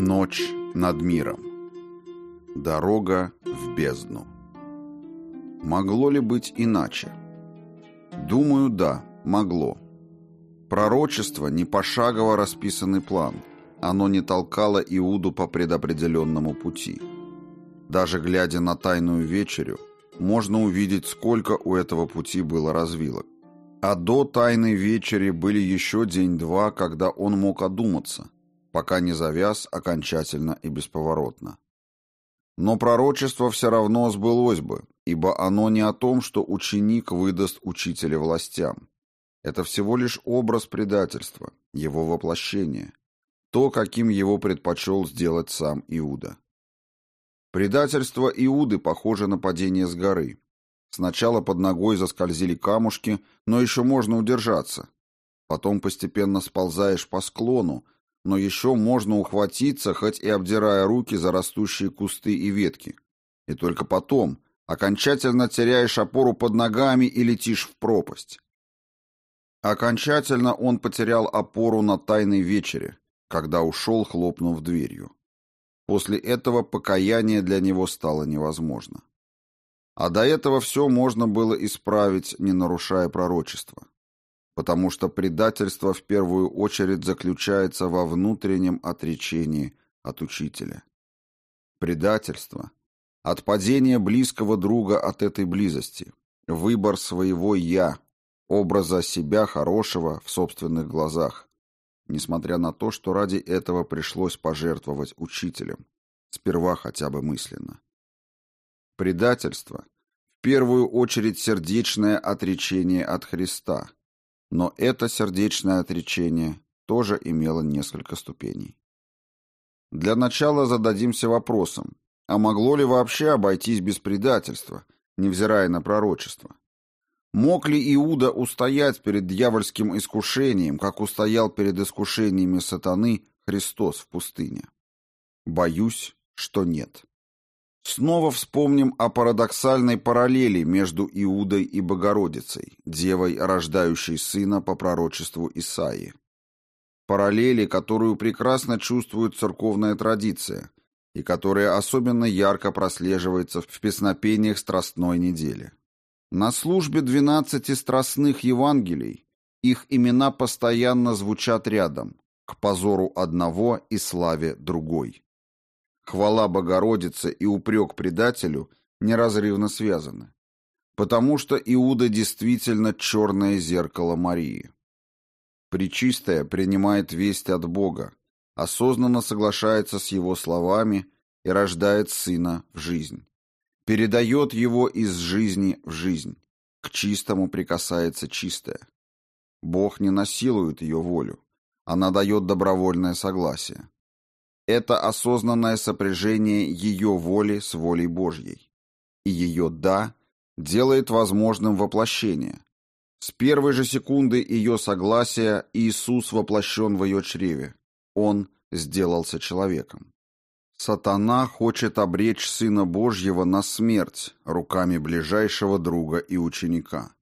Ночь над миром. Дорога в бездну. Могло ли быть иначе? Думаю, да, могло. Пророчество не пошагово расписанный план. Оно не толкало Иуду по предопределенному пути. Даже глядя на тайную вечерю, можно увидеть, сколько у этого пути было развилок. А до тайной вечери были еще день-два, когда он мог одуматься, пока не завяз окончательно и бесповоротно. Но пророчество все равно сбылось бы, ибо оно не о том, что ученик выдаст учителя властям. Это всего лишь образ предательства, его воплощение, то, каким его предпочел сделать сам Иуда. Предательство Иуды похоже на падение с горы. Сначала под ногой заскользили камушки, но еще можно удержаться. Потом постепенно сползаешь по склону, но еще можно ухватиться, хоть и обдирая руки за растущие кусты и ветки. И только потом окончательно теряешь опору под ногами и летишь в пропасть. Окончательно он потерял опору на тайной вечере, когда ушел, хлопнув дверью. После этого покаяние для него стало невозможно. А до этого все можно было исправить, не нарушая пророчества. Потому что предательство в первую очередь заключается во внутреннем отречении от учителя. Предательство – отпадение близкого друга от этой близости, выбор своего «я», образа себя хорошего в собственных глазах, несмотря на то, что ради этого пришлось пожертвовать учителем, сперва хотя бы мысленно. Предательство – в первую очередь сердечное отречение от Христа, но это сердечное отречение тоже имело несколько ступеней. Для начала зададимся вопросом, а могло ли вообще обойтись без предательства, невзирая на пророчество? Мог ли Иуда устоять перед дьявольским искушением, как устоял перед искушениями сатаны Христос в пустыне? Боюсь, что нет. Снова вспомним о парадоксальной параллели между Иудой и Богородицей, девой, рождающей сына по пророчеству Исаии. Параллели, которую прекрасно чувствует церковная традиция и которая особенно ярко прослеживается в песнопениях Страстной недели. На службе двенадцати страстных Евангелий их имена постоянно звучат рядом, к позору одного и славе другой. Хвала Богородице и упрек предателю неразрывно связаны. Потому что Иуда действительно черное зеркало Марии. Пречистая принимает весть от Бога, осознанно соглашается с его словами и рождает сына в жизнь. Передает его из жизни в жизнь. К чистому прикасается чистое. Бог не насилует ее волю. Она дает добровольное согласие. Это осознанное сопряжение ее воли с волей Божьей. И ее «да» делает возможным воплощение. С первой же секунды ее согласия Иисус воплощен в ее чреве. Он сделался человеком. Сатана хочет обречь Сына Божьего на смерть руками ближайшего друга и ученика.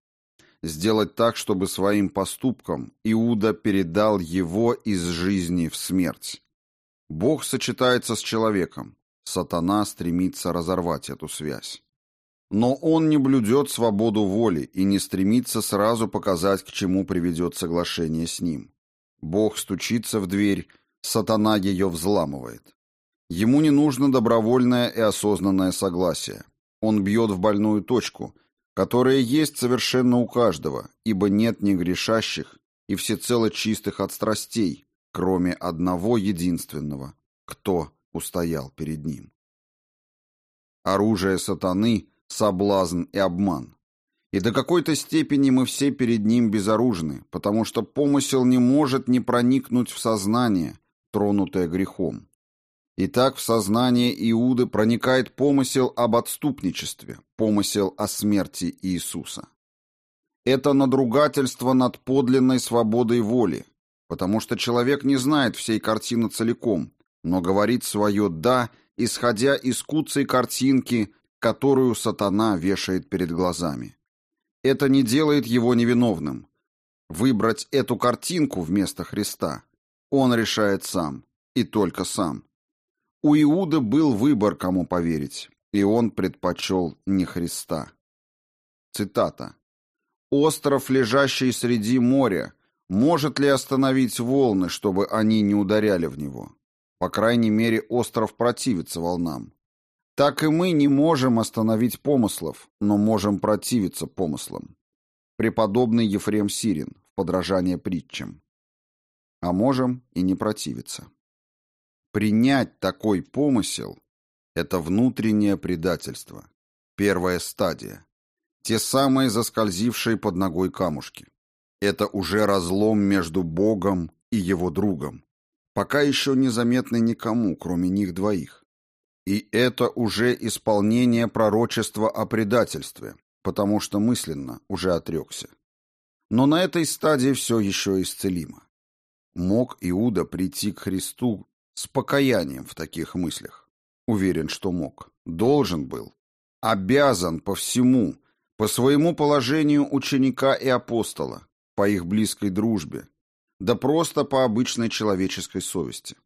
Сделать так, чтобы своим поступком Иуда передал его из жизни в смерть. Бог сочетается с человеком. Сатана стремится разорвать эту связь. Но он не блюдет свободу воли и не стремится сразу показать, к чему приведет соглашение с ним. Бог стучится в дверь, сатана ее взламывает. Ему не нужно добровольное и осознанное согласие. Он бьет в больную точку, которая есть совершенно у каждого, ибо нет ни грешащих и всецело чистых от страстей, кроме одного единственного, кто устоял перед ним. Оружие сатаны — соблазн и обман. И до какой-то степени мы все перед ним безоружны, потому что помысел не может не проникнуть в сознание, тронутое грехом. Итак, в сознание Иуды проникает помысел об отступничестве, помысел о смерти Иисуса. Это надругательство над подлинной свободой воли, потому что человек не знает всей картины целиком, но говорит свое «да», исходя из куцей картинки, которую сатана вешает перед глазами. Это не делает его невиновным. Выбрать эту картинку вместо Христа он решает сам, и только сам. У Иуда был выбор, кому поверить, и он предпочел не Христа. Цитата. «Остров, лежащий среди моря, может ли остановить волны, чтобы они не ударяли в него? По крайней мере, остров противится волнам. Так и мы не можем остановить помыслов, но можем противиться помыслам. Преподобный Ефрем Сирин, в подражание притчам. А можем и не противиться. Принять такой помысел – это внутреннее предательство. Первая стадия. Те самые заскользившие под ногой камушки. Это уже разлом между Богом и его другом, пока еще незаметный никому, кроме них двоих. И это уже исполнение пророчества о предательстве, потому что мысленно уже отрекся. Но на этой стадии все еще исцелимо. Мог Иуда прийти к Христу с покаянием в таких мыслях? Уверен, что мог. Должен был. Обязан по всему, по своему положению ученика и апостола, по их близкой дружбе, да просто по обычной человеческой совести.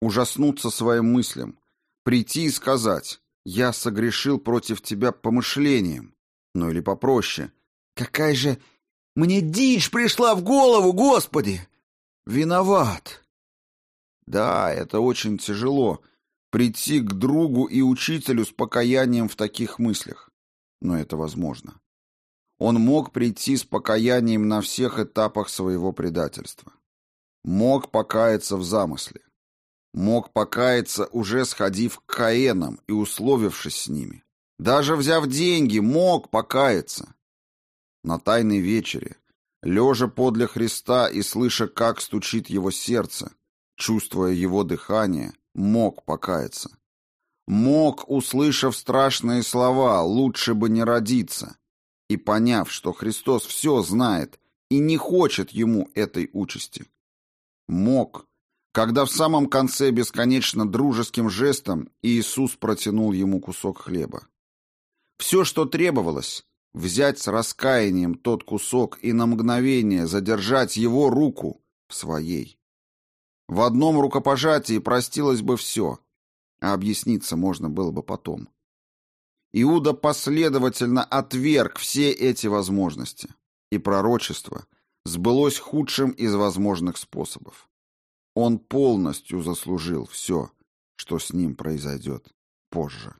Ужаснуться своим мыслям, прийти и сказать «Я согрешил против тебя помышлением», ну или попроще «Какая же мне дичь пришла в голову, Господи! Виноват!» Да, это очень тяжело — прийти к другу и учителю с покаянием в таких мыслях, но это возможно. Он мог прийти с покаянием на всех этапах своего предательства. Мог покаяться в замысле. Мог покаяться, уже сходив к Каенам и условившись с ними. Даже взяв деньги, мог покаяться. На тайной вечере, лежа подле Христа и слыша, как стучит его сердце, чувствуя его дыхание, мог покаяться. Мог, услышав страшные слова «лучше бы не родиться», и поняв, что Христос все знает и не хочет ему этой участи. Мог, когда в самом конце бесконечно дружеским жестом Иисус протянул ему кусок хлеба. Все, что требовалось, взять с раскаянием тот кусок и на мгновение задержать его руку в своей. В одном рукопожатии простилось бы все, а объясниться можно было бы потом. Иуда последовательно отверг все эти возможности, и пророчество сбылось худшим из возможных способов. Он полностью заслужил все, что с ним произойдет позже.